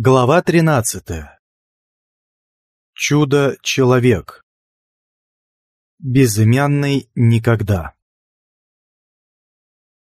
Глава 13. Чудо-человек. Безымянный никогда.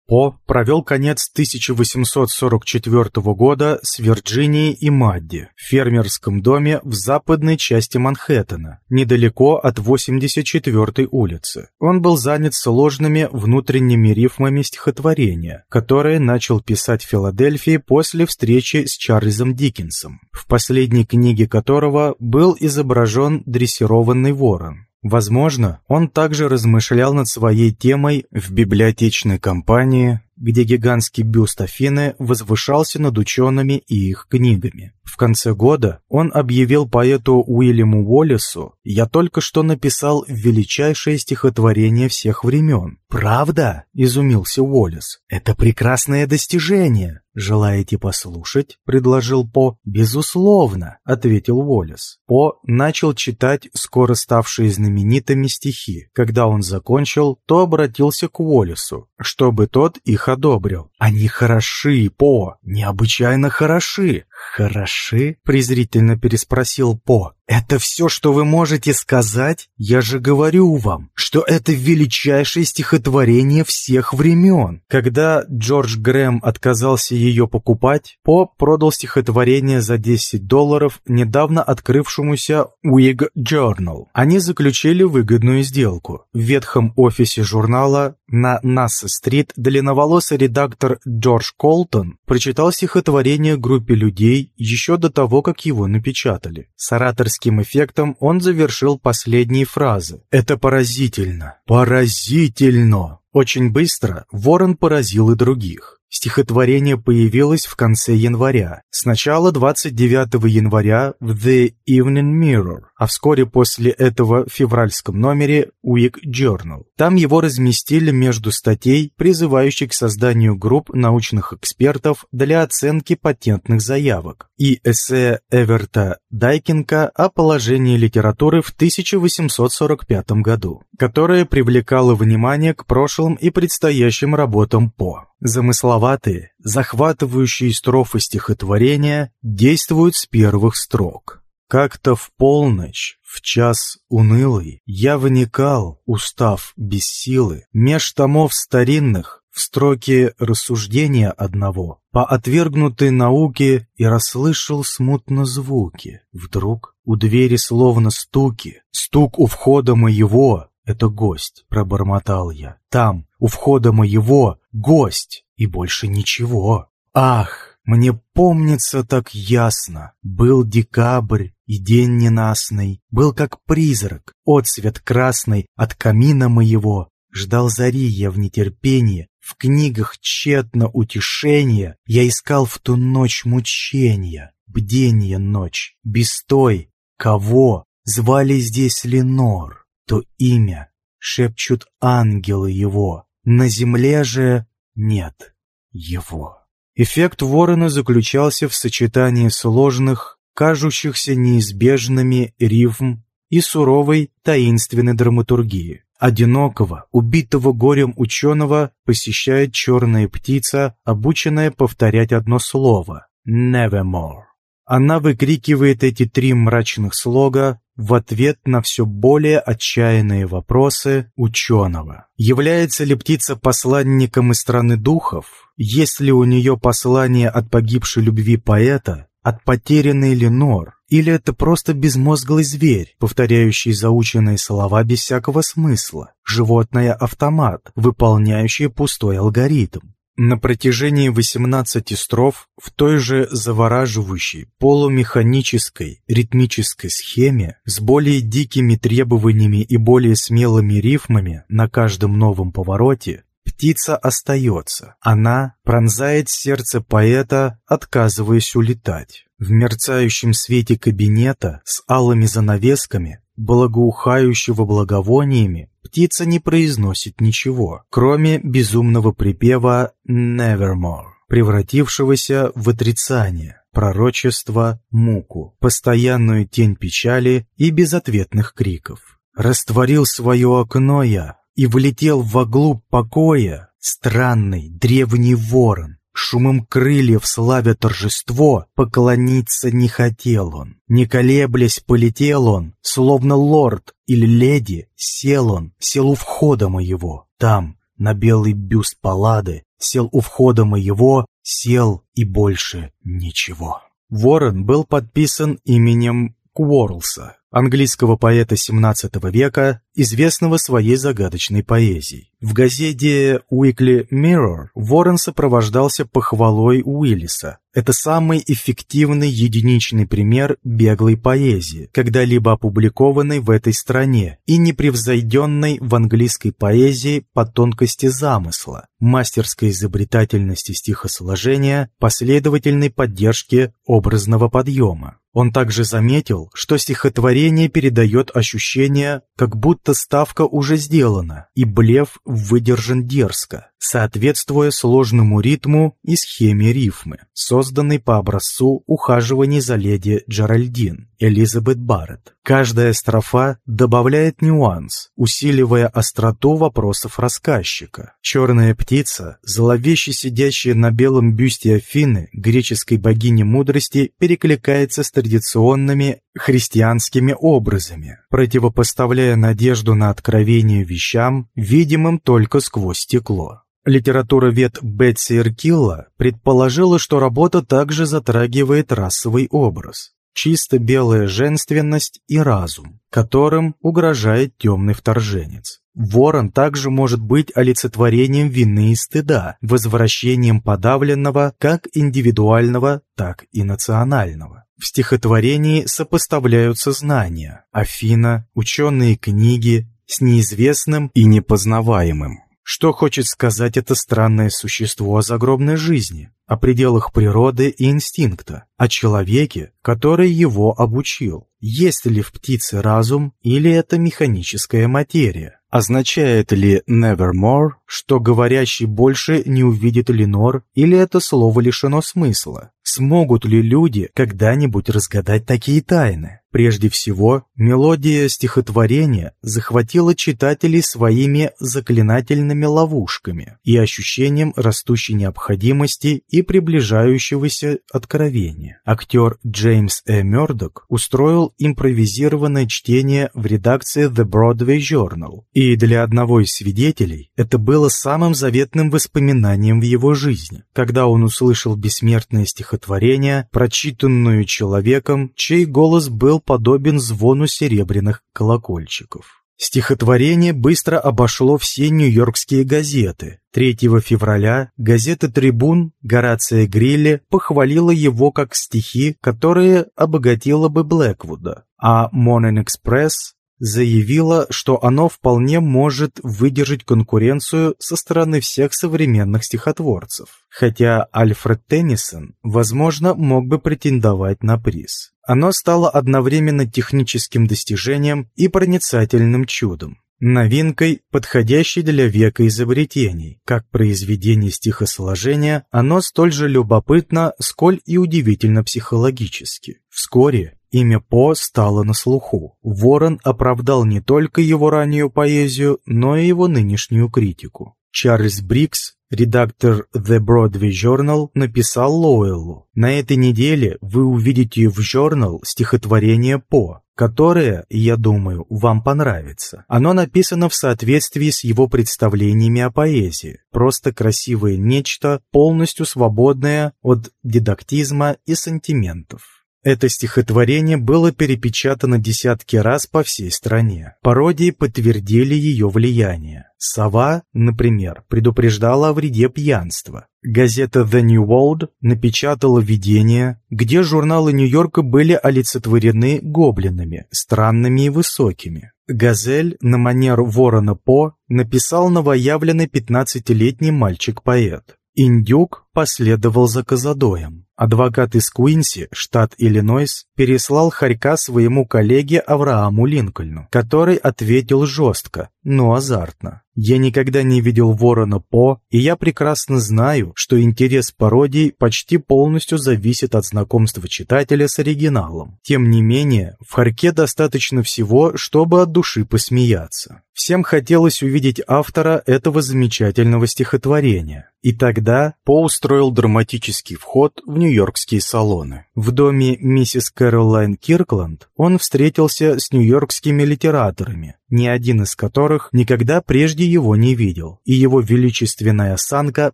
По провел конец 1844 года с Вирджинией и Мадди в фермерском доме в западной части Манхэттена, недалеко от 84-й улицы. Он был занят сложными внутренними рифмами стихотворения, которые начал писать в Филадельфии после встречи с Чарльзом Диккенсом, в последней книге которого был изображен дрессированный ворон. Возможно, он также размышлял над своей темой в библиотечной компании, где гигантский бюст Афины возвышался над учеными и их книгами. В конце года он объявил поэту Уильяму Уоллесу «Я только что написал величайшее стихотворение всех времен». «Правда?» – изумился Уоллес. «Это прекрасное достижение!» «Желаете послушать?» – предложил По. «Безусловно», – ответил Уоллес. По начал читать скоро ставшие знаменитыми стихи. Когда он закончил, то обратился к Уоллесу, чтобы тот их одобрил. «Они хороши, По, необычайно хороши. «Хороши?» — презрительно переспросил По. «Это все, что вы можете сказать? Я же говорю вам, что это величайшее стихотворение всех времен». Когда Джордж Грэм отказался ее покупать, По продал стихотворение за 10 долларов недавно открывшемуся Whig Journal. Они заключили выгодную сделку. В ветхом офисе журнала на Насса-стрит длинноволосый редактор Джордж Колтон прочитал стихотворение группе людей еще до того, как его напечатали. С ораторским эффектом он завершил последние фразы. «Это поразительно! Поразительно!» Очень быстро Ворон поразил и других. Стихотворение появилось в конце января, сначала 29 января в The Evening Mirror, а вскоре после этого в февральском номере Week Journal. Там его разместили между статей, призывающих к созданию групп научных экспертов для оценки патентных заявок, и эссе Эверта Дайкинга о положении литературы в 1845 году, которое привлекало внимание к прошлым и предстоящим работам По. Замысловатые, захватывающие строфы стихотворения действуют с первых строк. Как-то в полночь, в час унылый, я вникал, устав без силы, меж томов старинных, в строке рассуждения одного, по отвергнутой науке и расслышал смутно звуки. Вдруг у двери словно стуки, стук у входа моего, это гость, пробормотал я. Там, у входа моего, гость, и больше ничего. Ах, мне помнится так ясно. Был декабрь, и день ненастный, был как призрак, отцвет красный от камина моего. Ждал зари я в нетерпении, в книгах тщетно утешения, я искал в ту ночь мучения, бдение ночь, без той, кого звали здесь Ленор то имя шепчут ангелы его, на земле же нет его. Эффект ворона заключался в сочетании сложных, кажущихся неизбежными рифм и суровой таинственной драматургии. Одинокого, убитого горем ученого посещает черная птица, обученная повторять одно слово «nevermore». Она выкрикивает эти три мрачных слога в ответ на все более отчаянные вопросы ученого. Является ли птица посланником из страны духов? Есть ли у нее послание от погибшей любви поэта, от потерянной Ленор? Или это просто безмозглый зверь, повторяющий заученные слова без всякого смысла? Животное-автомат, выполняющее пустой алгоритм? На протяжении 18 строф в той же завораживающей, полумеханической, ритмической схеме с более дикими требованиями и более смелыми рифмами на каждом новом повороте птица остается. Она пронзает сердце поэта, отказываясь улетать. В мерцающем свете кабинета с алыми занавесками, благоухающего благовониями, птица не произносит ничего, кроме безумного припева «Nevermore», превратившегося в отрицание, пророчество, муку, постоянную тень печали и безответных криков. Растворил свое окно я и влетел во глубь покоя странный древний ворон, шумом крыльев славя торжество, поклониться не хотел он. Не колеблясь, полетел он, словно лорд или леди, сел он, сел у входа моего. Там, на белый бюст Паллады, сел у входа моего, сел и больше ничего. Ворон был подписан именем Куорлса, английского поэта XVII века, известного своей загадочной поэзией. В газете Weekly Mirror Ворон сопровождался похвалой Уиллиса. Это самый эффективный единичный пример беглой поэзии, когда-либо опубликованной в этой стране и непревзойденной в английской поэзии по тонкости замысла, мастерской изобретательности стихосложения, последовательной поддержке образного подъема. Он также заметил, что стихотворение передает ощущение, как будто ставка уже сделана, и блеф выдержан дерзко, соответствуя сложному ритму и схеме рифмы, созданной по образцу ухаживаний за леди Джеральдин, Элизабет Барретт. Каждая строфа добавляет нюанс, усиливая остроту вопросов рассказчика. Черная птица, зловеще сидящая на белом бюсте Афины, греческой богини мудрости, перекликается с традиционными христианскими образами, противопоставляя надежду на откровение вещам, видимым только сквозь стекло. Литературовед Бетси Эркилла предположила, что работа также затрагивает расовый образ чисто белая женственность и разум, которым угрожает темный вторженец. Ворон также может быть олицетворением вины и стыда, возвращением подавленного как индивидуального, так и национального. В стихотворении сопоставляются знания, Афина, ученые книги с неизвестным и непознаваемым. Что хочет сказать это странное существо о загробной жизни, о пределах природы и инстинкта, о человеке, который его обучил? Есть ли в птице разум или это механическая материя? Означает ли «nevermore», что говорящий больше не увидит Ленор, или это слово лишено смысла? Смогут ли люди когда-нибудь разгадать такие тайны? Прежде всего, мелодия стихотворения захватила читателей своими заклинательными ловушками и ощущением растущей необходимости и приближающегося откровения. Актер Джеймс Э. Мёрдок устроил импровизированное чтение в редакции The Broadway Journal, и для одного из свидетелей это было самым заветным воспоминанием в его жизни, когда он услышал бессмертное стихотворение, прочитанную человеком, чей голос был подобен звону серебряных колокольчиков. Стихотворение быстро обошло все нью-йоркские газеты. 3 февраля газета «Трибун» Горация Грилли похвалила его как стихи, которые обогатило бы Блэквуда, а «Morning Express» заявила, что оно вполне может выдержать конкуренцию со стороны всех современных стихотворцев, хотя Альфред Теннисон, возможно, мог бы претендовать на приз. Оно стало одновременно техническим достижением и проницательным чудом. Новинкой, подходящей для века изобретений. Как произведение стихосложения, оно столь же любопытно, сколь и удивительно психологически. Вскоре Имя По стало на слуху. Ворон оправдал не только его раннюю поэзию, но и его нынешнюю критику. Чарльз Брикс, редактор The Broadway Journal, написал Лоуэллу. На этой неделе вы увидите в журнал стихотворение По, которое, я думаю, вам понравится. Оно написано в соответствии с его представлениями о поэзии. Просто красивое нечто, полностью свободное от дидактизма и сантиментов. Это стихотворение было перепечатано десятки раз по всей стране. Пародии подтвердили ее влияние. «Сова», например, предупреждала о вреде пьянства. Газета The New World напечатала видение, где журналы Нью-Йорка были олицетворены гоблинами, странными и высокими. «Газель» на манер Ворона По написал новоявленный 15-летний мальчик-поэт. Индюк последовал за Казадоем. Адвокат из Куинси, штат Иллинойс, переслал Харька своему коллеге Аврааму Линкольну, который ответил жестко, но азартно. Я никогда не видел Ворона По, и я прекрасно знаю, что интерес пародий почти полностью зависит от знакомства читателя с оригиналом. Тем не менее, в Харьке достаточно всего, чтобы от души посмеяться. Всем хотелось увидеть автора этого замечательного стихотворения. И тогда По устроил драматический вход в нью-йоркские салоны. В доме миссис Кэролайн Киркланд он встретился с нью-йоркскими литераторами, ни один из которых никогда прежде его не видел, и его величественная осанка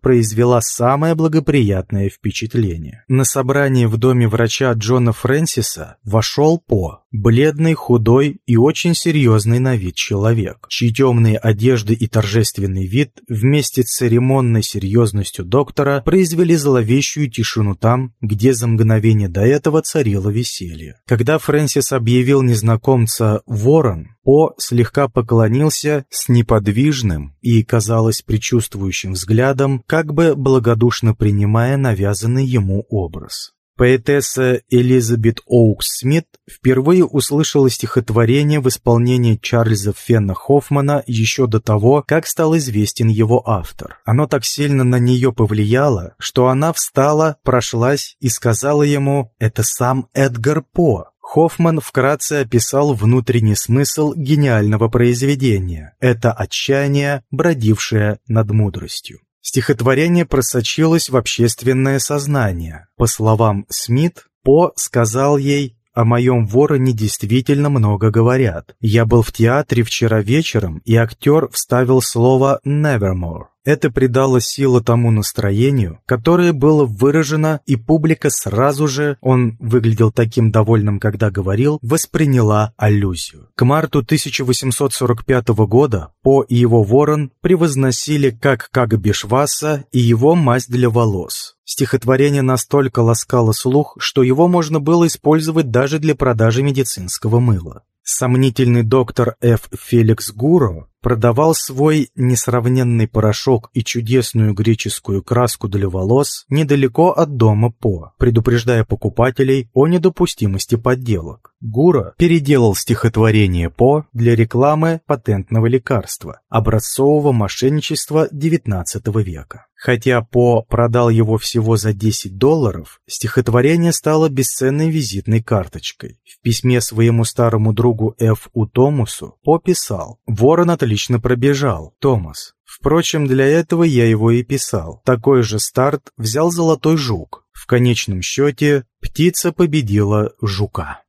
произвела самое благоприятное впечатление. На собрании в доме врача Джона Фрэнсиса вошел По, бледный, худой и очень серьезный на вид человек, чьи темные одежды и торжественный вид вместе с церемонной серьезностью доктора произвели зловещую тишину там, где за мгновение до этого царило веселье. Когда Фрэнсис объявил незнакомца «Ворон», по слегка поклонился с неподвижным и, казалось, предчувствующим взглядом, как бы благодушно принимая навязанный ему образ. Поэтесса Элизабет Оукс Смит впервые услышала стихотворение в исполнении Чарльза Фенна Хоффмана еще до того, как стал известен его автор. Оно так сильно на нее повлияло, что она встала, прошлась и сказала ему «Это сам Эдгар По». Хоффман вкратце описал внутренний смысл гениального произведения. Это отчаяние, бродившее над мудростью. Стихотворение просочилось в общественное сознание. По словам Смит, По сказал ей «О моем вороне действительно много говорят. Я был в театре вчера вечером, и актер вставил слово «nevermore». Это придало силу тому настроению, которое было выражено, и публика сразу же, он выглядел таким довольным, когда говорил, восприняла аллюзию. К марту 1845 года По и его ворон превозносили как Кагбишваса и его мазь для волос. Стихотворение настолько ласкало слух, что его можно было использовать даже для продажи медицинского мыла. Сомнительный доктор Ф. Феликс Гуро продавал свой несравненный порошок и чудесную греческую краску для волос недалеко от дома По, предупреждая покупателей о недопустимости подделок. Гура переделал стихотворение По для рекламы патентного лекарства, образцового мошенничества XIX века. Хотя По продал его всего за 10 долларов, стихотворение стало бесценной визитной карточкой. В письме своему старому другу Ф. У. Томусу По писал «Ворон отлично пробежал, Томас. Впрочем, для этого я его и писал. Такой же старт взял золотой жук. В конечном счете птица победила жука.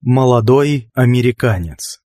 Молодой американец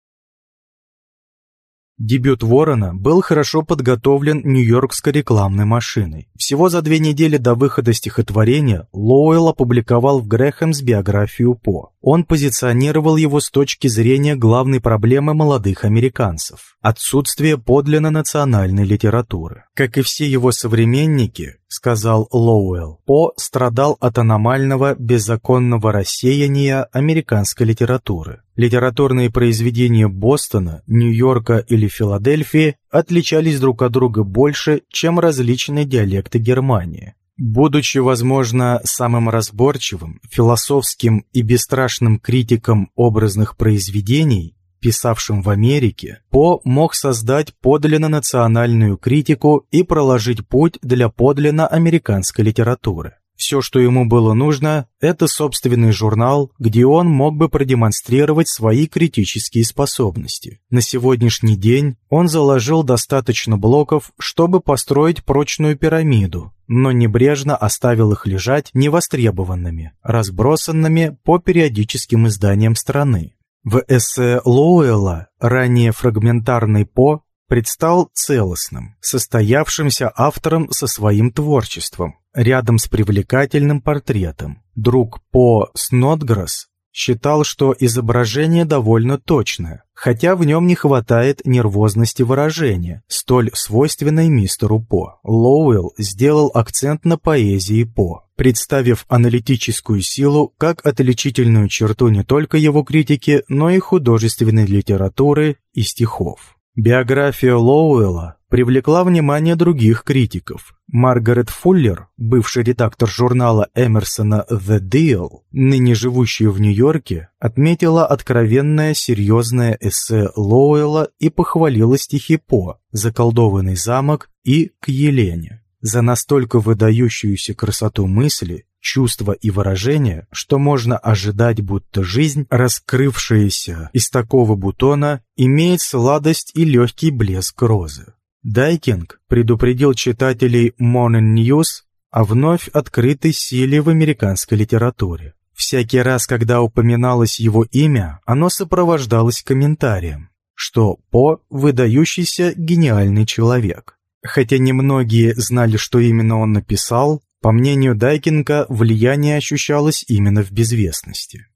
Дебют Ворона был хорошо подготовлен нью-йоркской рекламной машиной. Всего за две недели до выхода стихотворения Лоуэлл опубликовал в Грэхэмс биографию По. Он позиционировал его с точки зрения главной проблемы молодых американцев – отсутствие подлинно национальной литературы. Как и все его современники, сказал Лоуэлл, По страдал от аномального беззаконного рассеяния американской литературы. Литературные произведения Бостона, Нью-Йорка или Филадельфии отличались друг от друга больше, чем различные диалекты Германии. Будучи, возможно, самым разборчивым, философским и бесстрашным критиком образных произведений, писавшим в Америке, По мог создать подлинно национальную критику и проложить путь для подлинно американской литературы. Все, что ему было нужно, это собственный журнал, где он мог бы продемонстрировать свои критические способности. На сегодняшний день он заложил достаточно блоков, чтобы построить прочную пирамиду, но небрежно оставил их лежать невостребованными, разбросанными по периодическим изданиям страны. В эссе Лоуэлла, ранее фрагментарный По, предстал целостным, состоявшимся автором со своим творчеством, рядом с привлекательным портретом. Друг По Снотгресс считал, что изображение довольно точное, хотя в нем не хватает нервозности выражения, столь свойственной мистеру По. Лоуэлл сделал акцент на поэзии По, представив аналитическую силу как отличительную черту не только его критики, но и художественной литературы и стихов. Биография Лоуэлла привлекла внимание других критиков. Маргарет Фуллер, бывший редактор журнала Эмерсона «The Deal», ныне живущая в Нью-Йорке, отметила откровенное серьезное эссе Лоуэлла и похвалила стихи По «Заколдованный замок» и «К Елене» за настолько выдающуюся красоту мысли чувства и выражения, что можно ожидать, будто жизнь, раскрывшаяся из такого бутона, имеет сладость и легкий блеск розы. Дайкинг предупредил читателей Morning News о вновь открытой силе в американской литературе. Всякий раз, когда упоминалось его имя, оно сопровождалось комментарием, что По – выдающийся гениальный человек. Хотя немногие знали, что именно он написал, по мнению Дайкинга, влияние ощущалось именно в безвестности.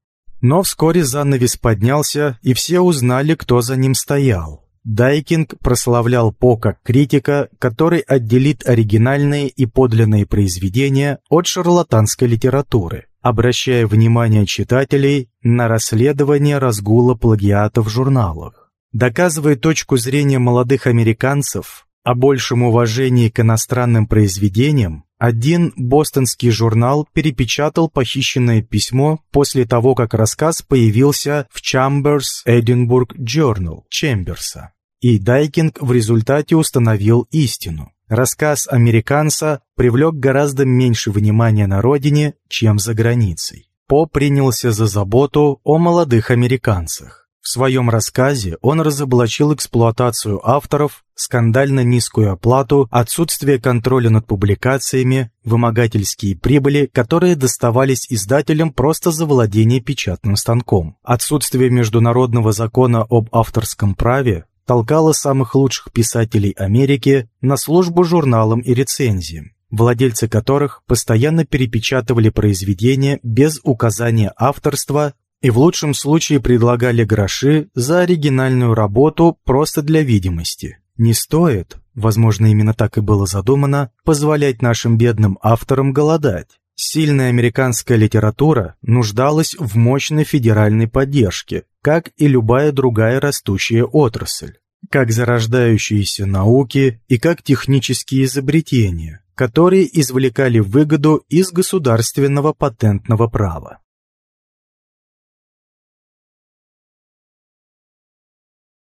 Но вскоре занавес поднялся, и все узнали, кто за ним стоял. Дайкинг прославлял По как критика, который отделит оригинальные и подлинные произведения от шарлатанской литературы, обращая внимание читателей на расследование разгула плагиата в журналах. Доказывая точку зрения молодых американцев о большем уважении к иностранным произведениям, один бостонский журнал перепечатал похищенное письмо после того, как рассказ появился в Chambers Edinburgh Journal Чемберса. И Дайкинг в результате установил истину. Рассказ американца привлек гораздо меньше внимания на родине, чем за границей. По принялся за заботу о молодых американцах. В своем рассказе он разоблачил эксплуатацию авторов, скандально низкую оплату, отсутствие контроля над публикациями, вымогательские прибыли, которые доставались издателям просто за владение печатным станком. Отсутствие международного закона об авторском праве толкало самых лучших писателей Америки на службу журналам и рецензиям владельцы которых постоянно перепечатывали произведения без указания авторства и в лучшем случае предлагали гроши за оригинальную работу просто для видимости. Не стоит, возможно, именно так и было задумано, позволять нашим бедным авторам голодать. Сильная американская литература нуждалась в мощной федеральной поддержке, как и любая другая растущая отрасль, как зарождающиеся науки и как технические изобретения, которые извлекали выгоду из государственного патентного права.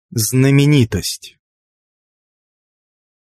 Знаменитость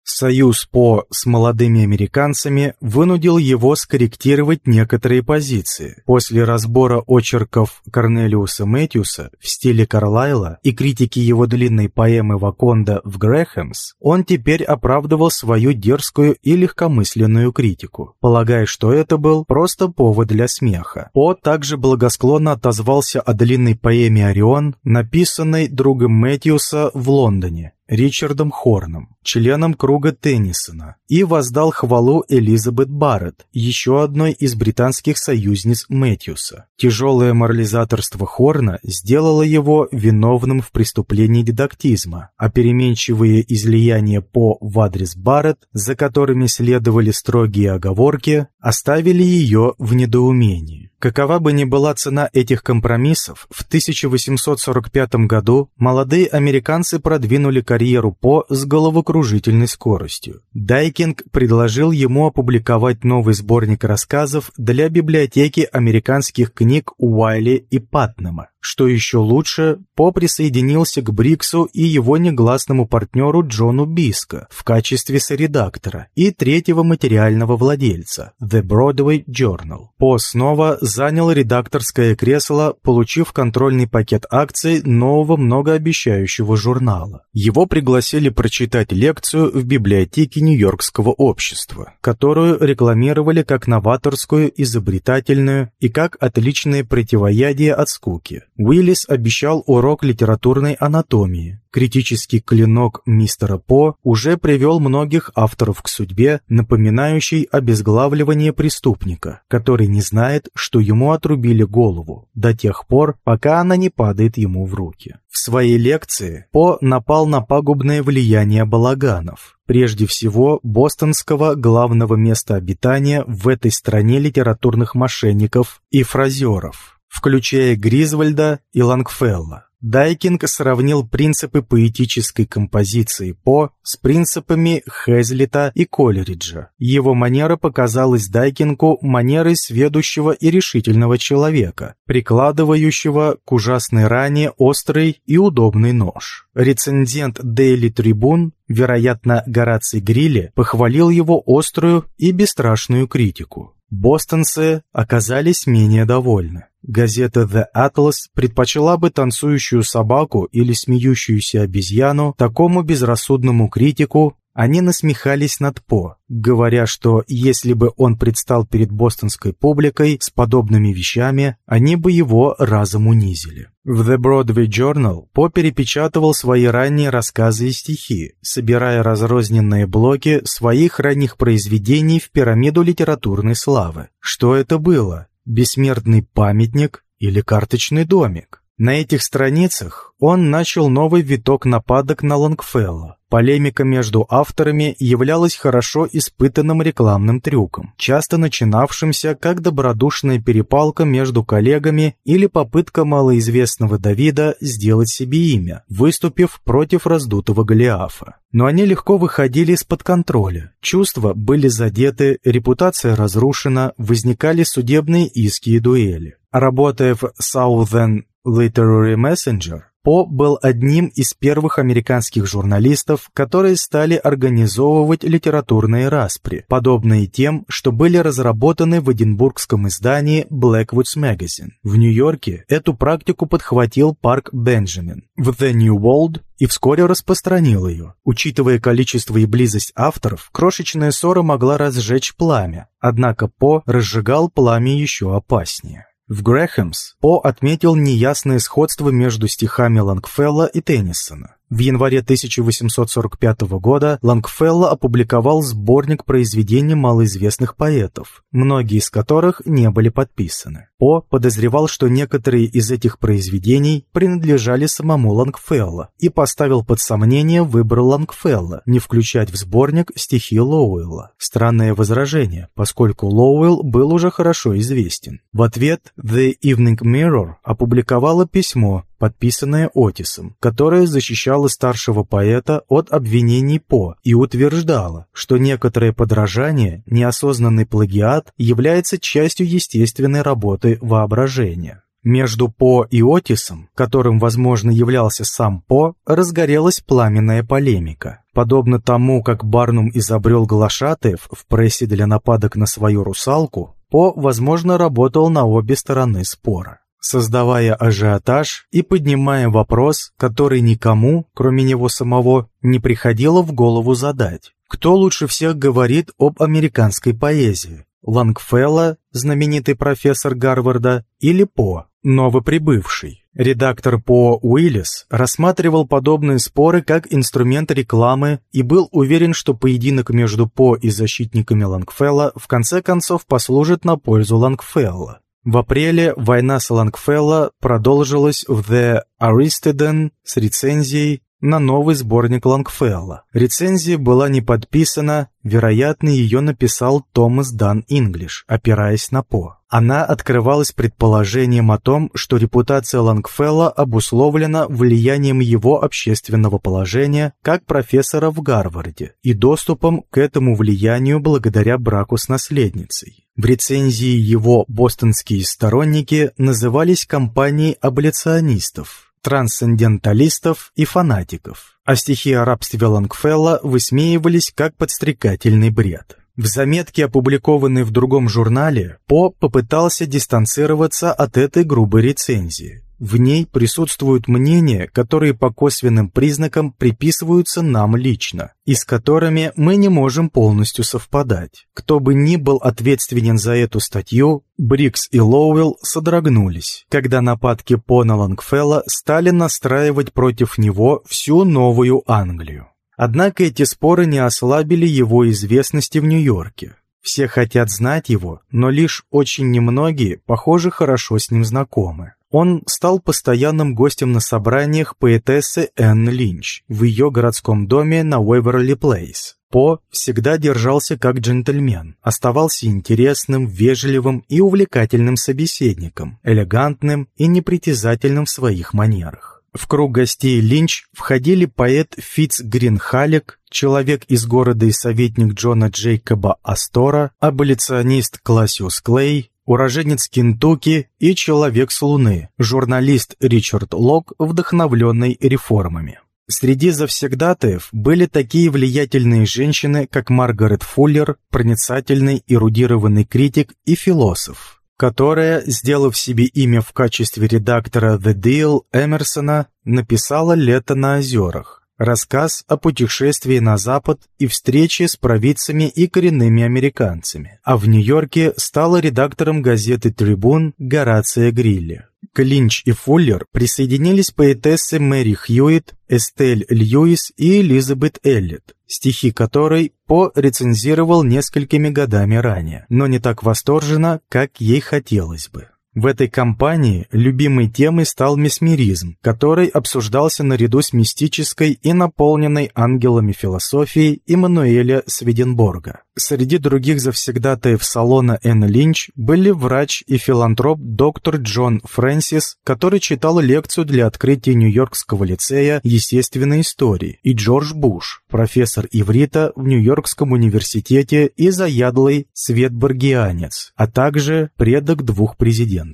Союз По с молодыми американцами вынудил его скорректировать некоторые позиции. После разбора очерков Корнелиуса Мэтьюса в стиле Карлайла и критики его длинной поэмы Ваконда в Грэхэмс, он теперь оправдывал свою дерзкую и легкомысленную критику, полагая, что это был просто повод для смеха. По также благосклонно отозвался о длинной поэме «Орион», написанной другом Мэтьюса в Лондоне, Ричардом Хорном, членом круга Теннисона, и воздал хвалу Элизабет Барретт, еще одной из британских союзниц Мэтьюса. Тяжелое морализаторство Хорна сделало его виновным в преступлении дидактизма, а переменчивые излияния по в адрес Барретт, за которыми следовали строгие оговорки, оставили ее в недоумении. Какова бы ни была цена этих компромиссов, в 1845 году молодые американцы продвинули карьеру По с головокружительной скоростью. Дайкинг предложил ему опубликовать новый сборник рассказов для библиотеки американских книг Уайли и Патнема. Что еще лучше, По присоединился к Бриксу и его негласному партнеру Джону Биско в качестве соредактора и третьего материального владельца The Broadway Journal. По снова занял редакторское кресло, получив контрольный пакет акций нового многообещающего журнала. Его пригласили прочитать лекцию в библиотеке Нью-Йоркского общества, которую рекламировали как новаторскую, изобретательную и как отличное противоядие от скуки. Уиллис обещал урок литературной анатомии. Критический клинок мистера По уже привел многих авторов к судьбе, напоминающей обезглавливание преступника, который не знает, что ему отрубили голову, до тех пор, пока она не падает ему в руки. В своей лекции По напал на пагубное влияние балаганов, прежде всего бостонского главного места обитания в этой стране литературных мошенников и фразеров включая Гризвальда и Лангфелла. Дайкинг сравнил принципы поэтической композиции По с принципами Хезлита и Колериджа. Его манера показалась Дайкингу манерой сведущего и решительного человека, прикладывающего к ужасной ране острый и удобный нож. Рецензент Daily Tribune вероятно, Гораций Грилли похвалил его острую и бесстрашную критику. Бостонцы оказались менее довольны. Газета The Atlas предпочла бы танцующую собаку или смеющуюся обезьяну такому безрассудному критику, они насмехались над По, говоря, что если бы он предстал перед бостонской публикой с подобными вещами, они бы его разом унизили. В The Broadway Journal По перепечатывал свои ранние рассказы и стихи, собирая разрозненные блоки своих ранних произведений в пирамиду литературной славы. Что это было? Бессмертный памятник или карточный домик? На этих страницах он начал новый виток нападок на Лонгфелла. Полемика между авторами являлась хорошо испытанным рекламным трюком, часто начинавшимся как добродушная перепалка между коллегами или попытка малоизвестного Давида сделать себе имя, выступив против раздутого Голиафа. Но они легко выходили из-под контроля. Чувства были задеты, репутация разрушена, возникали судебные иски и дуэли. Работая в Southern Literary Messenger, по был одним из первых американских журналистов, которые стали организовывать литературные распри, подобные тем, что были разработаны в эдинбургском издании Blackwoods Magazine. В Нью-Йорке эту практику подхватил Парк Бенджамин в The New World и вскоре распространил ее. Учитывая количество и близость авторов, крошечная ссора могла разжечь пламя, однако По разжигал пламя еще опаснее. В Грэхэмс По отметил неясное сходство между стихами Лангфелла и Теннисона. В январе 1845 года Лангфелло опубликовал сборник произведений малоизвестных поэтов, многие из которых не были подписаны. По подозревал, что некоторые из этих произведений принадлежали самому Лангфелло и поставил под сомнение выбор Лангфелло не включать в сборник стихи Лоуэлла. Странное возражение, поскольку Лоуэлл был уже хорошо известен. В ответ The Evening Mirror опубликовала письмо, подписанное Отисом, которое защищало старшего поэта от обвинений По и утверждало, что некоторое подражание, неосознанный плагиат, является частью естественной работы воображения. Между По и Отисом, которым, возможно, являлся сам По, разгорелась пламенная полемика. Подобно тому, как Барнум изобрел глашатаев в прессе для нападок на свою русалку, По, возможно, работал на обе стороны спора создавая ажиотаж и поднимая вопрос, который никому, кроме него самого, не приходило в голову задать. Кто лучше всех говорит об американской поэзии? Лангфелла, знаменитый профессор Гарварда, или По, новоприбывший? Редактор По Уиллис рассматривал подобные споры как инструмент рекламы и был уверен, что поединок между По и защитниками Лангфелла в конце концов послужит на пользу Лангфелла. В апреле война с Лангфелла продолжилась в The Aristiden с рецензией на новый сборник Лангфелла. Рецензия была не подписана, вероятно, ее написал Томас Дан Инглиш, опираясь на По. Она открывалась предположением о том, что репутация Лангфелла обусловлена влиянием его общественного положения как профессора в Гарварде и доступом к этому влиянию благодаря браку с наследницей. В рецензии его бостонские сторонники назывались компанией аболиционистов – трансценденталистов и фанатиков, а стихи о рабстве Лангфелла высмеивались как подстрекательный бред. В заметке, опубликованной в другом журнале, По попытался дистанцироваться от этой грубой рецензии. В ней присутствуют мнения, которые по косвенным признакам приписываются нам лично, и с которыми мы не можем полностью совпадать. Кто бы ни был ответственен за эту статью, Брикс и Лоуэлл содрогнулись, когда нападки Пона Лангфелла стали настраивать против него всю Новую Англию. Однако эти споры не ослабили его известности в Нью-Йорке. Все хотят знать его, но лишь очень немногие, похоже, хорошо с ним знакомы. Он стал постоянным гостем на собраниях поэтессы Энн Линч в ее городском доме на Уэверли Плейс. По всегда держался как джентльмен, оставался интересным, вежливым и увлекательным собеседником, элегантным и непритязательным в своих манерах. В круг гостей Линч входили поэт Фитц-Грин Халлек, человек из города и советник Джона Джейкоба Астора, аболиционист Кассиус Клей, уроженец Кентукки и человек с Луны, журналист Ричард Лок, вдохновленный реформами. Среди завсегдатаев были такие влиятельные женщины, как Маргарет Фуллер, проницательный, эрудированный критик и философ, которая, сделав себе имя в качестве редактора The Deal Эмерсона, написала «Лето на озерах», Рассказ о путешествии на Запад и встрече с провидцами и коренными американцами. А в Нью-Йорке стала редактором газеты «Трибун» Горация Грилли. Клинч и Фуллер присоединились поэтессы Мэри Хьюитт, Эстель Льюис и Элизабет Эллет, стихи которой По рецензировал несколькими годами ранее, но не так восторженно, как ей хотелось бы. В этой кампании любимой темой стал месмеризм, который обсуждался наряду с мистической и наполненной ангелами философией Иммануэля Сведенборга. Среди других завсегдатаев салона Энн Линч были врач и филантроп доктор Джон Фрэнсис, который читал лекцию для открытия Нью-Йоркского лицея естественной истории, и Джордж Буш, профессор иврита в Нью-Йоркском университете и заядлый светборгианец, а также предок двух президентов.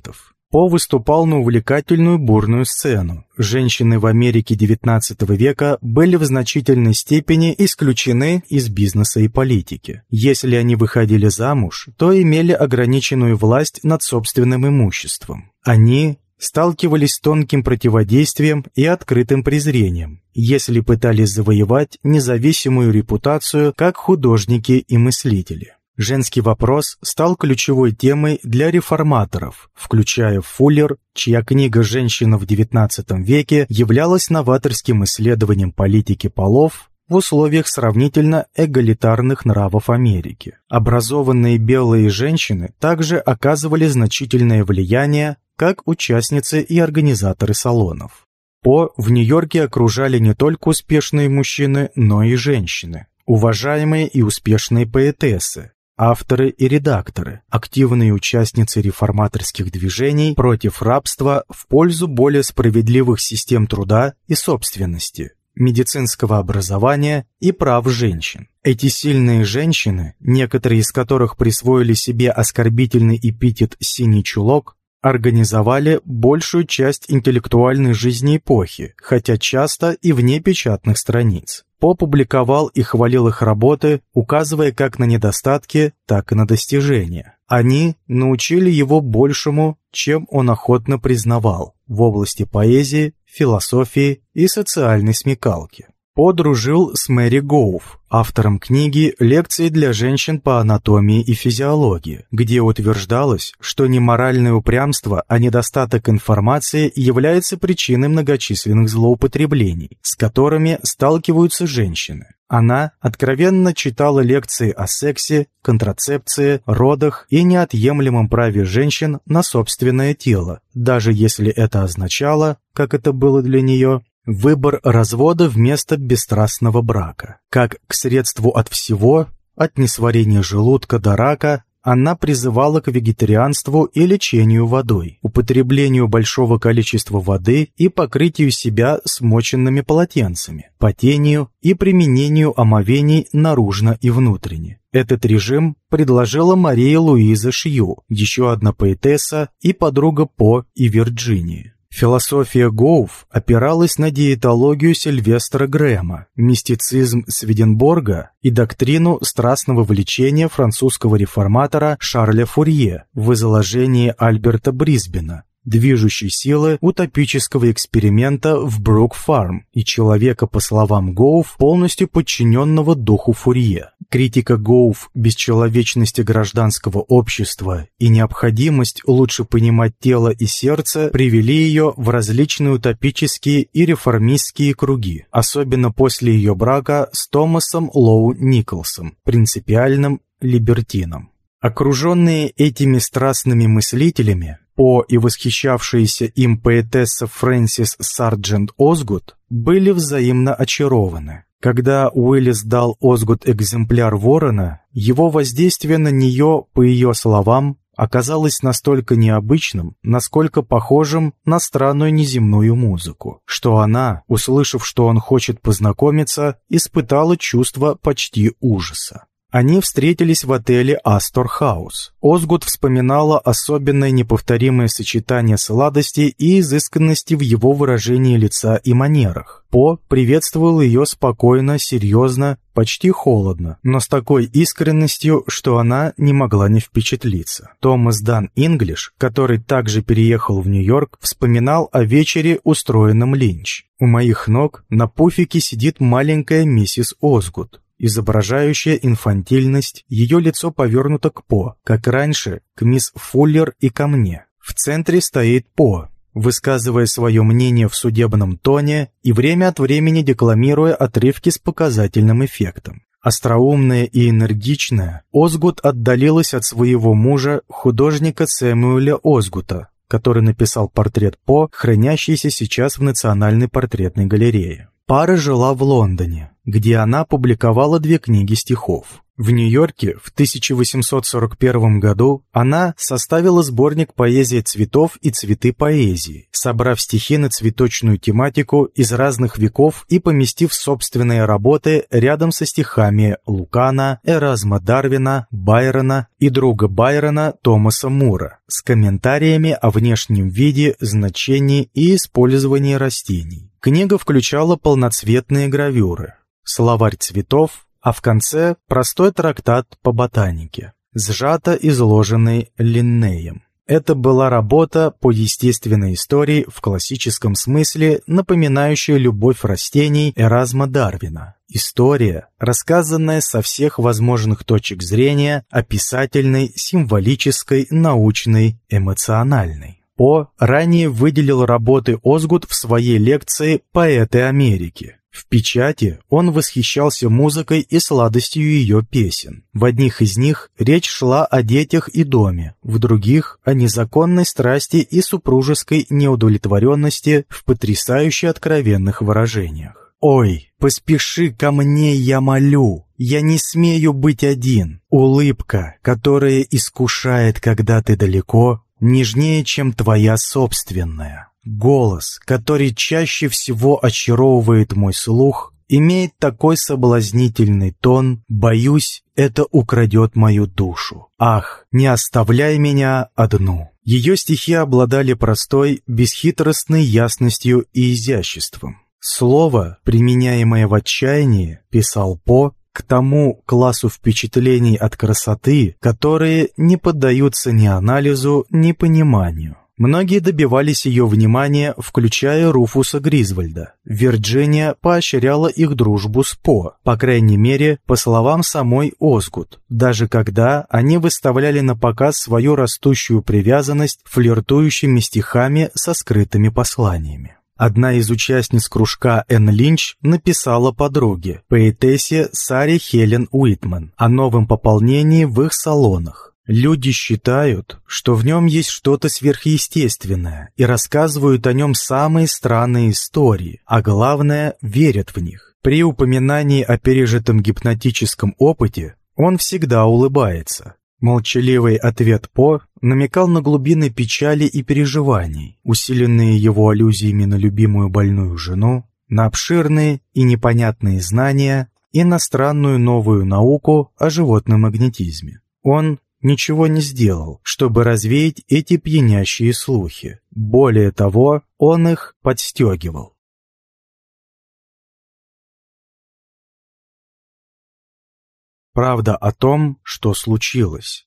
По выступал на увлекательную бурную сцену. Женщины в Америке XIX века были в значительной степени исключены из бизнеса и политики. Если они выходили замуж, то имели ограниченную власть над собственным имуществом. Они сталкивались с тонким противодействием и открытым презрением, если пытались завоевать независимую репутацию как художники и мыслители. Женский вопрос стал ключевой темой для реформаторов, включая Фуллер, чья книга «Женщина в XIX веке» являлась новаторским исследованием политики полов в условиях сравнительно эгалитарных нравов Америки. Образованные белые женщины также оказывали значительное влияние как участницы и организаторы салонов. По в Нью-Йорке окружали не только успешные мужчины, но и женщины, уважаемые и успешные поэтессы, авторы и редакторы, активные участницы реформаторских движений против рабства в пользу более справедливых систем труда и собственности, медицинского образования и прав женщин. Эти сильные женщины, некоторые из которых присвоили себе оскорбительный эпитет «синий чулок», организовали большую часть интеллектуальной жизни эпохи, хотя часто и вне печатных страниц. По публиковал и хвалил их работы, указывая как на недостатки, так и на достижения. Они научили его большему, чем он охотно признавал, в области поэзии, философии и социальной смекалки. Подружил с Мэри Гоуф, автором книги «Лекции для женщин по анатомии и физиологии», где утверждалось, что не моральное упрямство, а недостаток информации является причиной многочисленных злоупотреблений, с которыми сталкиваются женщины. Она откровенно читала лекции о сексе, контрацепции, родах и неотъемлемом праве женщин на собственное тело, даже если это означало, как это было для нее, Выбор развода вместо бесстрастного брака. Как к средству от всего, от несварения желудка до рака, она призывала к вегетарианству и лечению водой, употреблению большого количества воды и покрытию себя смоченными полотенцами, потению и применению омовений наружно и внутренне. Этот режим предложила Мария Луиза Шью, еще одна поэтесса и подруга По и Вирджинии. Философия Гоуф опиралась на диетологию Сильвестра Грэма, мистицизм Сведенборга и доктрину страстного влечения французского реформатора Шарля Фурье в изложении Альберта Брисбена, движущей силы утопического эксперимента в Брук-Фарм и человека, по словам Гоуф, полностью подчиненного духу Фурье. Критика Гоуф бесчеловечности гражданского общества и необходимость лучше понимать тело и сердце привели ее в различные утопические и реформистские круги, особенно после ее брака с Томасом Лоу Николсом, принципиальным либертином. Окруженные этими страстными мыслителями, по и восхищавшаяся им поэтесса Фрэнсис Сарджент Озгуд были взаимно очарованы. Когда Уиллис дал Озгуд экземпляр ворона, его воздействие на нее, по ее словам, оказалось настолько необычным, насколько похожим на странную неземную музыку, что она, услышав, что он хочет познакомиться, испытала чувство почти ужаса. Они встретились в отеле «Астор Хаус». Озгуд вспоминала особенное неповторимое сочетание сладости и изысканности в его выражении лица и манерах. По приветствовал ее спокойно, серьезно, почти холодно, но с такой искренностью, что она не могла не впечатлиться. Томас Дан Инглиш, который также переехал в Нью-Йорк, вспоминал о вечере, устроенном Линч. «У моих ног на пуфике сидит маленькая миссис Озгуд изображающая инфантильность, ее лицо повернуто к По, как раньше, к мисс Фуллер и ко мне. В центре стоит По, высказывая свое мнение в судебном тоне и время от времени декламируя отрывки с показательным эффектом. Остроумная и энергичная, Озгут отдалилась от своего мужа, художника Сэмюэля Озгута, который написал портрет По, хранящийся сейчас в Национальной портретной галерее. Пара жила в Лондоне, где она публиковала две книги стихов. В Нью-Йорке в 1841 году она составила сборник «Поэзия цветов и цветы поэзии», собрав стихи на цветочную тематику из разных веков и поместив собственные работы рядом со стихами Лукана, Эразма Дарвина, Байрона и друга Байрона Томаса Мура с комментариями о внешнем виде, значении и использовании растений. Книга включала полноцветные гравюры, словарь цветов, а в конце простой трактат по ботанике, сжато изложенный Линнеем. Это была работа по естественной истории в классическом смысле, напоминающая любовь растений Эразма Дарвина. История, рассказанная со всех возможных точек зрения, описательной, символической, научной, эмоциональной. По ранее выделил работы Озгуд в своей лекции «Поэты Америки». В печати он восхищался музыкой и сладостью ее песен. В одних из них речь шла о детях и доме, в других – о незаконной страсти и супружеской неудовлетворенности в потрясающе откровенных выражениях. «Ой, поспеши ко мне, я молю, я не смею быть один. Улыбка, которая искушает, когда ты далеко, нежнее, чем твоя собственная». Голос, который чаще всего очаровывает мой слух, имеет такой соблазнительный тон, боюсь, это украдет мою душу. Ах, не оставляй меня одну. Ее стихи обладали простой, бесхитростной ясностью и изяществом. Слово, применяемое в отчаянии, писал По, к тому классу впечатлений от красоты, которые не поддаются ни анализу, ни пониманию. Многие добивались ее внимания, включая Руфуса Гризвольда. Вирджиния поощряла их дружбу с По, по крайней мере, по словам самой Озгуд, даже когда они выставляли на показ свою растущую привязанность флиртующими стихами со скрытыми посланиями. Одна из участниц кружка Энн Линч написала подруге, поэтессе Саре Хелен Уитман, о новом пополнении в их салонах. Люди считают, что в нем есть что-то сверхъестественное и рассказывают о нем самые странные истории, а главное, верят в них. При упоминании о пережитом гипнотическом опыте он всегда улыбается. Молчаливый ответ По намекал на глубины печали и переживаний, усиленные его аллюзиями на любимую больную жену, на обширные и непонятные знания и на странную новую науку о животном магнетизме. Он ничего не сделал, чтобы развеять эти пьянящие слухи. Более того, он их подстегивал. Правда о том, что случилось.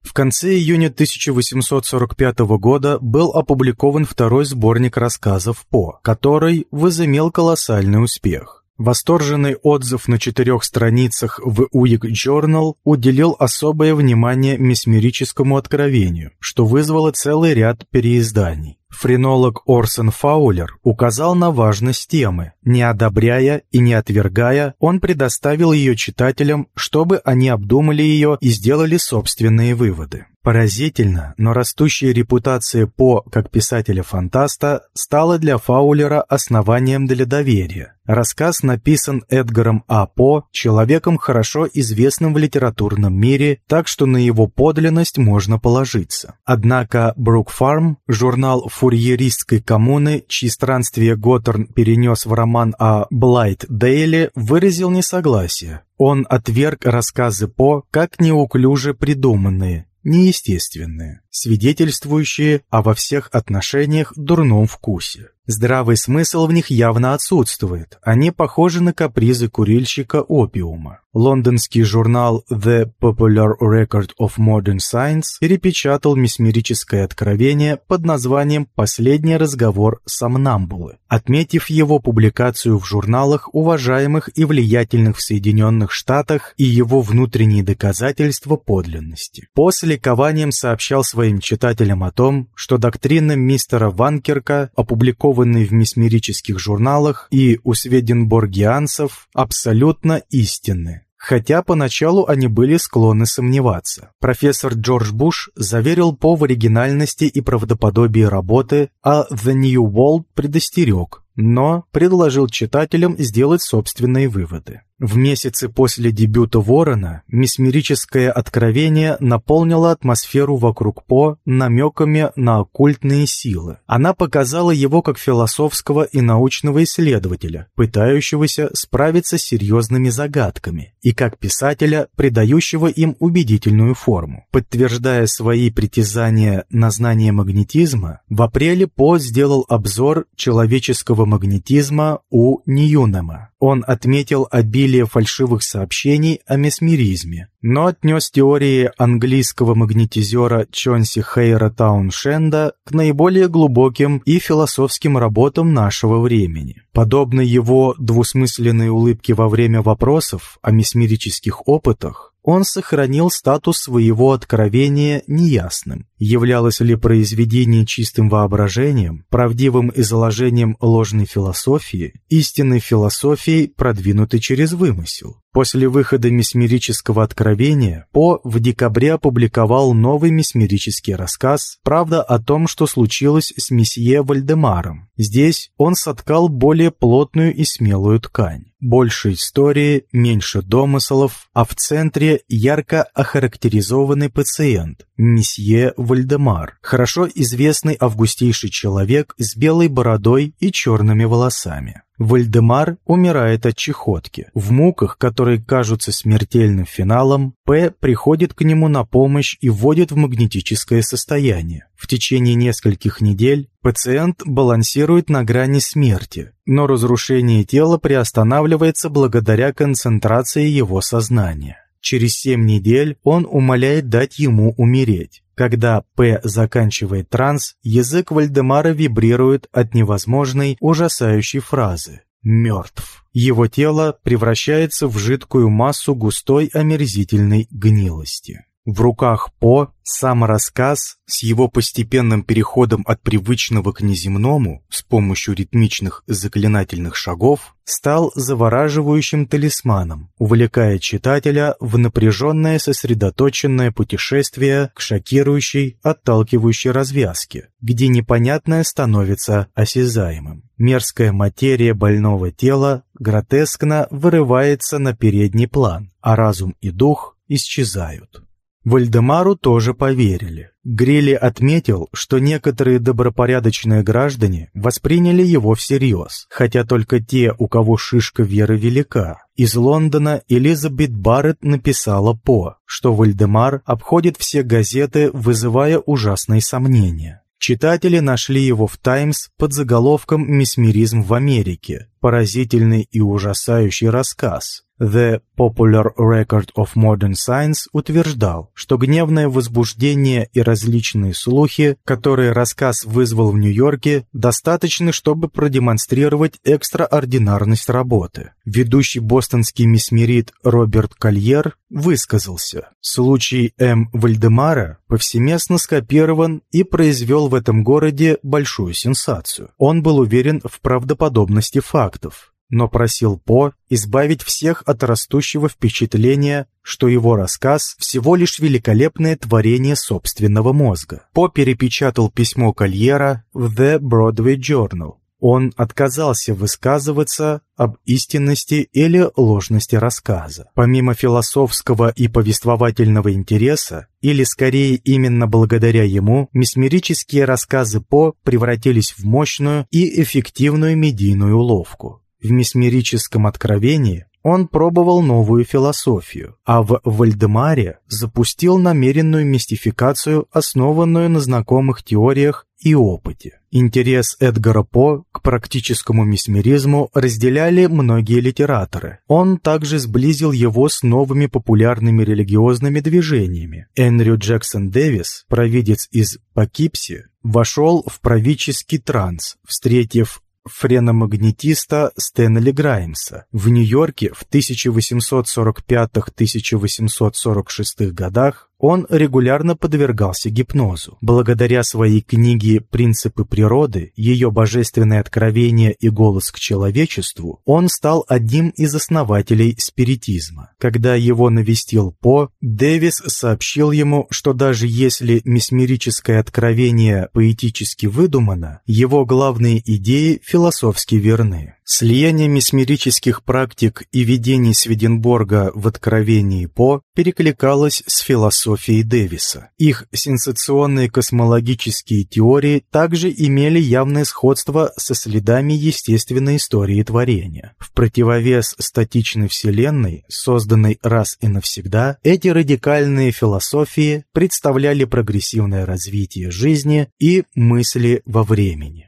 В конце июня 1845 года был опубликован второй сборник рассказов По, который возымел колоссальный успех. Восторженный отзыв на четырех страницах в Уик Journal уделил особое внимание месмерическому откровению, что вызвало целый ряд переизданий. Френолог Орсон Фаулер указал на важность темы. Не одобряя и не отвергая, он предоставил ее читателям, чтобы они обдумали ее и сделали собственные выводы. Поразительно, но растущая репутация По как писателя-фантаста стала для Фаулера основанием для доверия. Рассказ написан Эдгаром А. По, человеком, хорошо известным в литературном мире, так что на его подлинность можно положиться. Однако Брук Фарм, журнал фурьеристской коммуны, чьи странствия Готтерн перенес в роман о Блайт Дейли, выразил несогласие. Он отверг рассказы По как неуклюже придуманные, неестественные, свидетельствующие о во всех отношениях дурном вкусе. Здравый смысл в них явно отсутствует, они похожи на капризы курильщика опиума. Лондонский журнал The Popular Record of Modern Science перепечатал месмерическое откровение под названием «Последний разговор Самнамбулы», отметив его публикацию в журналах, уважаемых и влиятельных в Соединенных Штатах и его внутренние доказательства подлинности. После ликованием сообщал своим читателям о том, что доктрины мистера Ванкерка, опубликованные в месмерических журналах и у сведенборгианцев, абсолютно истинны хотя поначалу они были склонны сомневаться. Профессор Джордж Буш заверил По в оригинальности и правдоподобии работы, а The New World предостерег, но предложил читателям сделать собственные выводы. В месяцы после дебюта Ворона месмерическое откровение наполнило атмосферу вокруг По намеками на оккультные силы. Она показала его как философского и научного исследователя, пытающегося справиться с серьезными загадками, и как писателя, придающего им убедительную форму. Подтверждая свои притязания на знание магнетизма, в апреле По сделал обзор человеческого магнетизма у Ньюнема. Он отметил обилие фальшивых сообщений о месмеризме, но отнес теории английского магнетизера Чонси Хейра Тауншенда к наиболее глубоким и философским работам нашего времени. Подобно его двусмысленной улыбке во время вопросов о месмерических опытах, он сохранил статус своего откровения неясным. Являлось ли произведение чистым воображением, правдивым изложением ложной философии, истинной философией, продвинутой через вымысел? После выхода месмерического откровения По в декабре опубликовал новый месмерический рассказ «Правда о том, что случилось с месье Вальдемаром». Здесь он соткал более плотную и смелую ткань. Больше истории, меньше домыслов, а в центре ярко охарактеризованный пациент, месье Вальдемар, хорошо известный августейший человек с белой бородой и черными волосами. Вальдемар умирает от чехотки. В муках, которые кажутся смертельным финалом, П приходит к нему на помощь и вводит в магнетическое состояние. В течение нескольких недель пациент балансирует на грани смерти, но разрушение тела приостанавливается благодаря концентрации его сознания. Через семь недель он умоляет дать ему умереть. Когда П заканчивает транс, язык Вальдемара вибрирует от невозможной, ужасающей фразы «мертв». Его тело превращается в жидкую массу густой омерзительной гнилости. В руках По сам рассказ с его постепенным переходом от привычного к неземному с помощью ритмичных заклинательных шагов стал завораживающим талисманом, увлекая читателя в напряженное сосредоточенное путешествие к шокирующей, отталкивающей развязке, где непонятное становится осязаемым. Мерзкая материя больного тела гротескно вырывается на передний план, а разум и дух исчезают. Вальдемару тоже поверили. Грили отметил, что некоторые добропорядочные граждане восприняли его всерьез, хотя только те, у кого шишка веры велика. Из Лондона Элизабет Барретт написала По, что Вальдемар обходит все газеты, вызывая ужасные сомнения. Читатели нашли его в «Таймс» под заголовком «Месмеризм в Америке», поразительный и ужасающий рассказ, The Popular Record of Modern Science утверждал, что гневное возбуждение и различные слухи, которые рассказ вызвал в Нью-Йорке, достаточны, чтобы продемонстрировать экстраординарность работы. Ведущий бостонский месмерит Роберт Кольер высказался. Случай М. Вальдемара повсеместно скопирован и произвел в этом городе большую сенсацию. Он был уверен в правдоподобности фактов. Но просил По избавить всех от растущего впечатления, что его рассказ всего лишь великолепное творение собственного мозга. По перепечатал письмо Кольера в The Broadway Journal, он отказался высказываться об истинности или ложности рассказа. Помимо философского и повествовательного интереса, или скорее именно благодаря ему, месмерические рассказы По превратились в мощную и эффективную медийную уловку. В месмерическом откровении он пробовал новую философию, а в Вальдемаре запустил намеренную мистификацию, основанную на знакомых теориях и опыте. Интерес Эдгара По к практическому месмеризму разделяли многие литераторы. Он также сблизил его с новыми популярными религиозными движениями. Эндрю Джексон Дэвис, провидец из Покипси, вошел в правительский транс, встретив френомагнетиста Стэнли Граймса. В Нью-Йорке в 1845-1846 годах он регулярно подвергался гипнозу. Благодаря своей книге «Принципы природы», ее божественное откровение и голос к человечеству, он стал одним из основателей спиритизма. Когда его навестил По, Дэвис сообщил ему, что даже если месмерическое откровение поэтически выдумано, его главные идеи философски верны. Слияние месмерических практик и видений Сведенборга в Откровении По перекликалось с философией Дэвиса. Их сенсационные космологические теории также имели явное сходство со следами естественной истории творения. В противовес статичной Вселенной, созданной раз и навсегда, эти радикальные философии представляли прогрессивное развитие жизни и мысли во времени.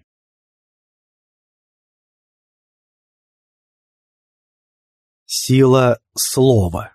Сила слова.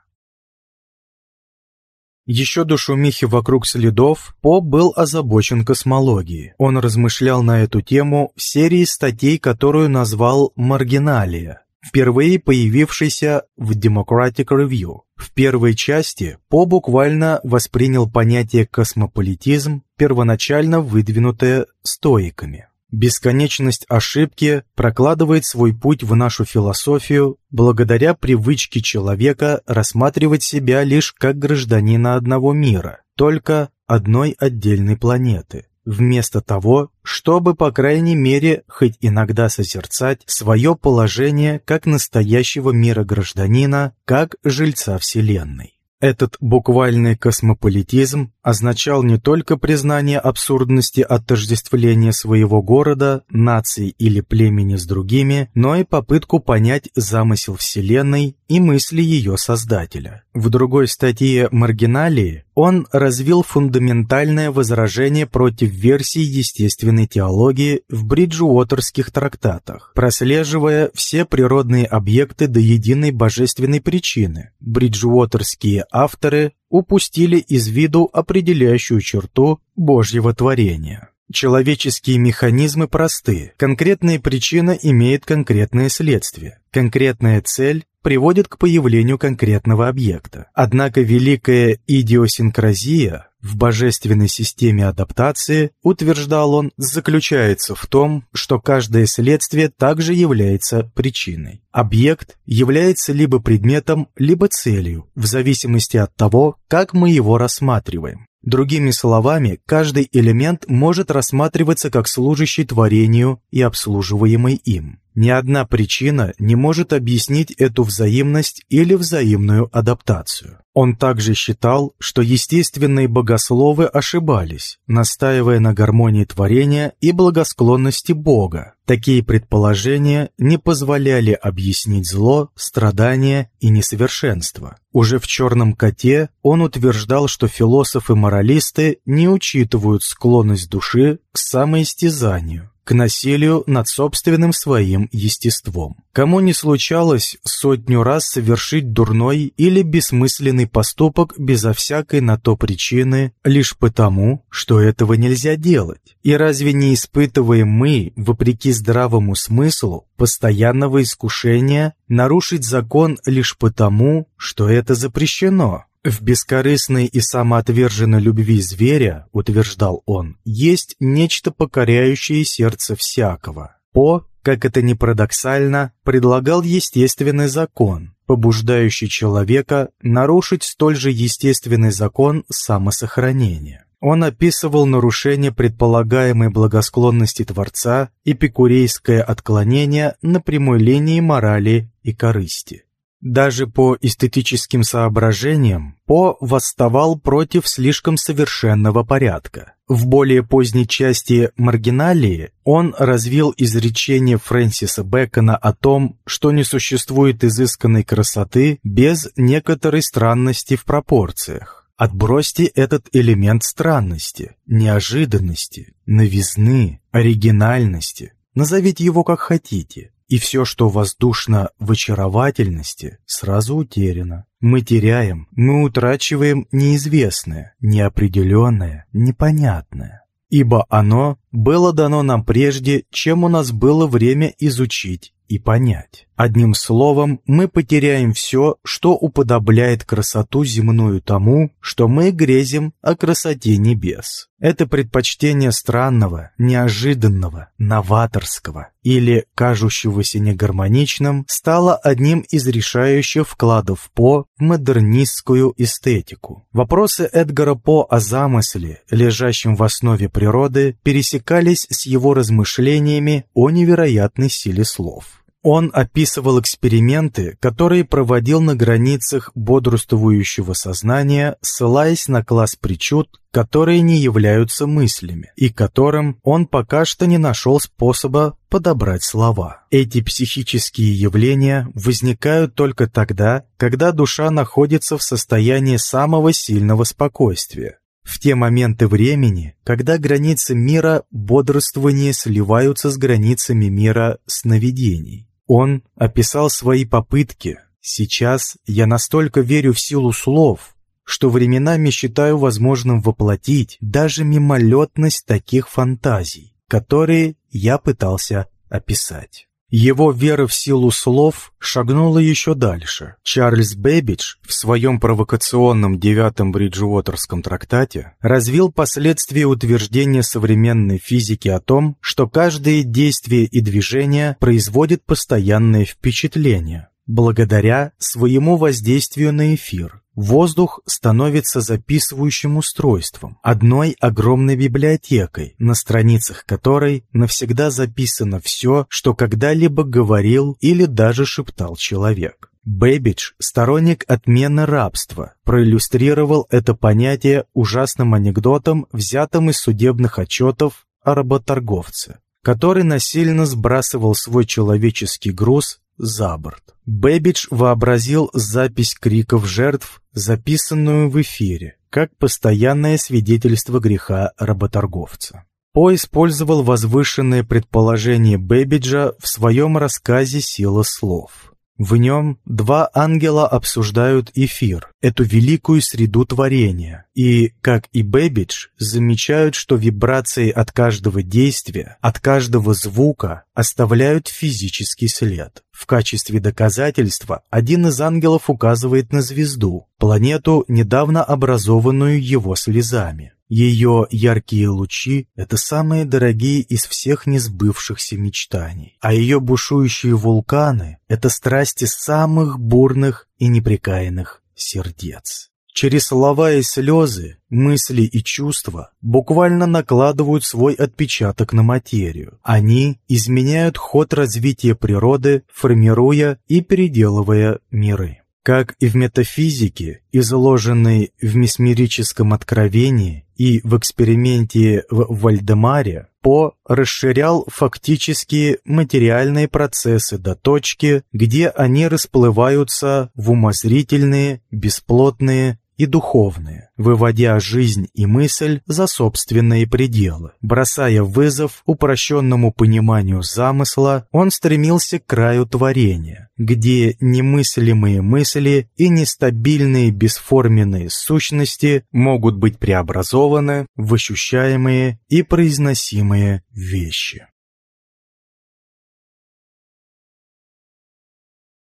Еще до шумихи вокруг следов, Поп был озабочен космологией. Он размышлял на эту тему в серии статей, которую назвал «Маргиналия», впервые появившейся в Democratic Review. В первой части По буквально воспринял понятие космополитизм, первоначально выдвинутое стоиками. Бесконечность ошибки прокладывает свой путь в нашу философию благодаря привычке человека рассматривать себя лишь как гражданина одного мира, только одной отдельной планеты, вместо того, чтобы, по крайней мере, хоть иногда созерцать свое положение как настоящего мира гражданина, как жильца Вселенной. Этот буквальный космополитизм означал не только признание абсурдности отождествления своего города, нации или племени с другими, но и попытку понять замысел Вселенной и мысли ее создателя. В другой статье «Маргиналии» он развил фундаментальное возражение против версий естественной теологии в бриджуотерских трактатах, прослеживая все природные объекты до единой божественной причины. Бриджуотерские авторы упустили из виду определяющую черту Божьего творения. Человеческие механизмы просты. Конкретная причина имеет конкретное следствие. Конкретная цель приводит к появлению конкретного объекта. Однако великая идиосинкразия в божественной системе адаптации, утверждал он, заключается в том, что каждое следствие также является причиной. Объект является либо предметом, либо целью, в зависимости от того, как мы его рассматриваем. Другими словами, каждый элемент может рассматриваться как служащий творению и обслуживаемый им. Ни одна причина не может объяснить эту взаимность или взаимную адаптацию. Он также считал, что естественные богословы ошибались, настаивая на гармонии творения и благосклонности Бога. Такие предположения не позволяли объяснить зло, страдания и несовершенство. Уже в «Черном коте» он утверждал, что философы-моралисты не учитывают склонность души к самоистязанию, к насилию над собственным своим естеством. Кому не случалось сотню раз совершить дурной или бессмысленный поступок безо всякой на то причины, лишь потому, что этого нельзя делать? И разве не испытываем мы, вопреки здравому смыслу, постоянного искушения нарушить закон лишь потому, что это запрещено? В бескорыстной и самоотверженной любви зверя, утверждал он, есть нечто покоряющее сердце всякого. По как это ни парадоксально, предлагал естественный закон, побуждающий человека нарушить столь же естественный закон самосохранения. Он описывал нарушение предполагаемой благосклонности Творца, эпикурейское отклонение на прямой линии морали и корысти. Даже по эстетическим соображениям По восставал против слишком совершенного порядка. В более поздней части «Маргиналии» он развил изречение Фрэнсиса Бэкона о том, что не существует изысканной красоты без некоторой странности в пропорциях. Отбросьте этот элемент странности, неожиданности, новизны, оригинальности. Назовите его как хотите и все, что воздушно в очаровательности, сразу утеряно. Мы теряем, мы утрачиваем неизвестное, неопределенное, непонятное. Ибо оно было дано нам прежде, чем у нас было время изучить и понять. Одним словом, мы потеряем все, что уподобляет красоту земную тому, что мы грезим о красоте небес. Это предпочтение странного, неожиданного, новаторского или кажущегося негармоничным стало одним из решающих вкладов По в модернистскую эстетику. Вопросы Эдгара По о замысле, лежащем в основе природы, пересекались с его размышлениями о невероятной силе слов. Он описывал эксперименты, которые проводил на границах бодрствующего сознания, ссылаясь на класс причуд, которые не являются мыслями, и которым он пока что не нашел способа подобрать слова. Эти психические явления возникают только тогда, когда душа находится в состоянии самого сильного спокойствия, в те моменты времени, когда границы мира бодрствования сливаются с границами мира сновидений. Он описал свои попытки. Сейчас я настолько верю в силу слов, что временами считаю возможным воплотить даже мимолетность таких фантазий, которые я пытался описать. Его вера в силу слов шагнула еще дальше. Чарльз Бэббидж в своем провокационном девятом Бриджуотерском трактате развил последствия утверждения современной физики о том, что каждое действие и движение производит постоянное впечатление, благодаря своему воздействию на эфир. Воздух становится записывающим устройством, одной огромной библиотекой, на страницах которой навсегда записано все, что когда-либо говорил или даже шептал человек. Бэббидж, сторонник отмены рабства, проиллюстрировал это понятие ужасным анекдотом, взятым из судебных отчетов о работорговце, который насильно сбрасывал свой человеческий груз за борт. Бэббидж вообразил запись криков жертв, записанную в эфире, как постоянное свидетельство греха работорговца. По использовал возвышенное предположение Бэббиджа в своем рассказе «Сила слов». В нем два ангела обсуждают эфир, эту великую среду творения, и, как и Бэббидж, замечают, что вибрации от каждого действия, от каждого звука оставляют физический след. В качестве доказательства один из ангелов указывает на звезду, планету, недавно образованную его слезами. Ее яркие лучи — это самые дорогие из всех несбывшихся мечтаний, а ее бушующие вулканы — это страсти самых бурных и непрекаянных сердец. Через слова и слезы, мысли и чувства буквально накладывают свой отпечаток на материю. Они изменяют ход развития природы, формируя и переделывая миры. Как и в метафизике, изложенной в месмерическом откровении и в эксперименте в Вальдемаре, По расширял фактические материальные процессы до точки, где они расплываются в умозрительные, бесплотные и духовные, выводя жизнь и мысль за собственные пределы. Бросая вызов упрощенному пониманию замысла, он стремился к краю творения, где немыслимые мысли и нестабильные бесформенные сущности могут быть преобразованы в ощущаемые и произносимые вещи.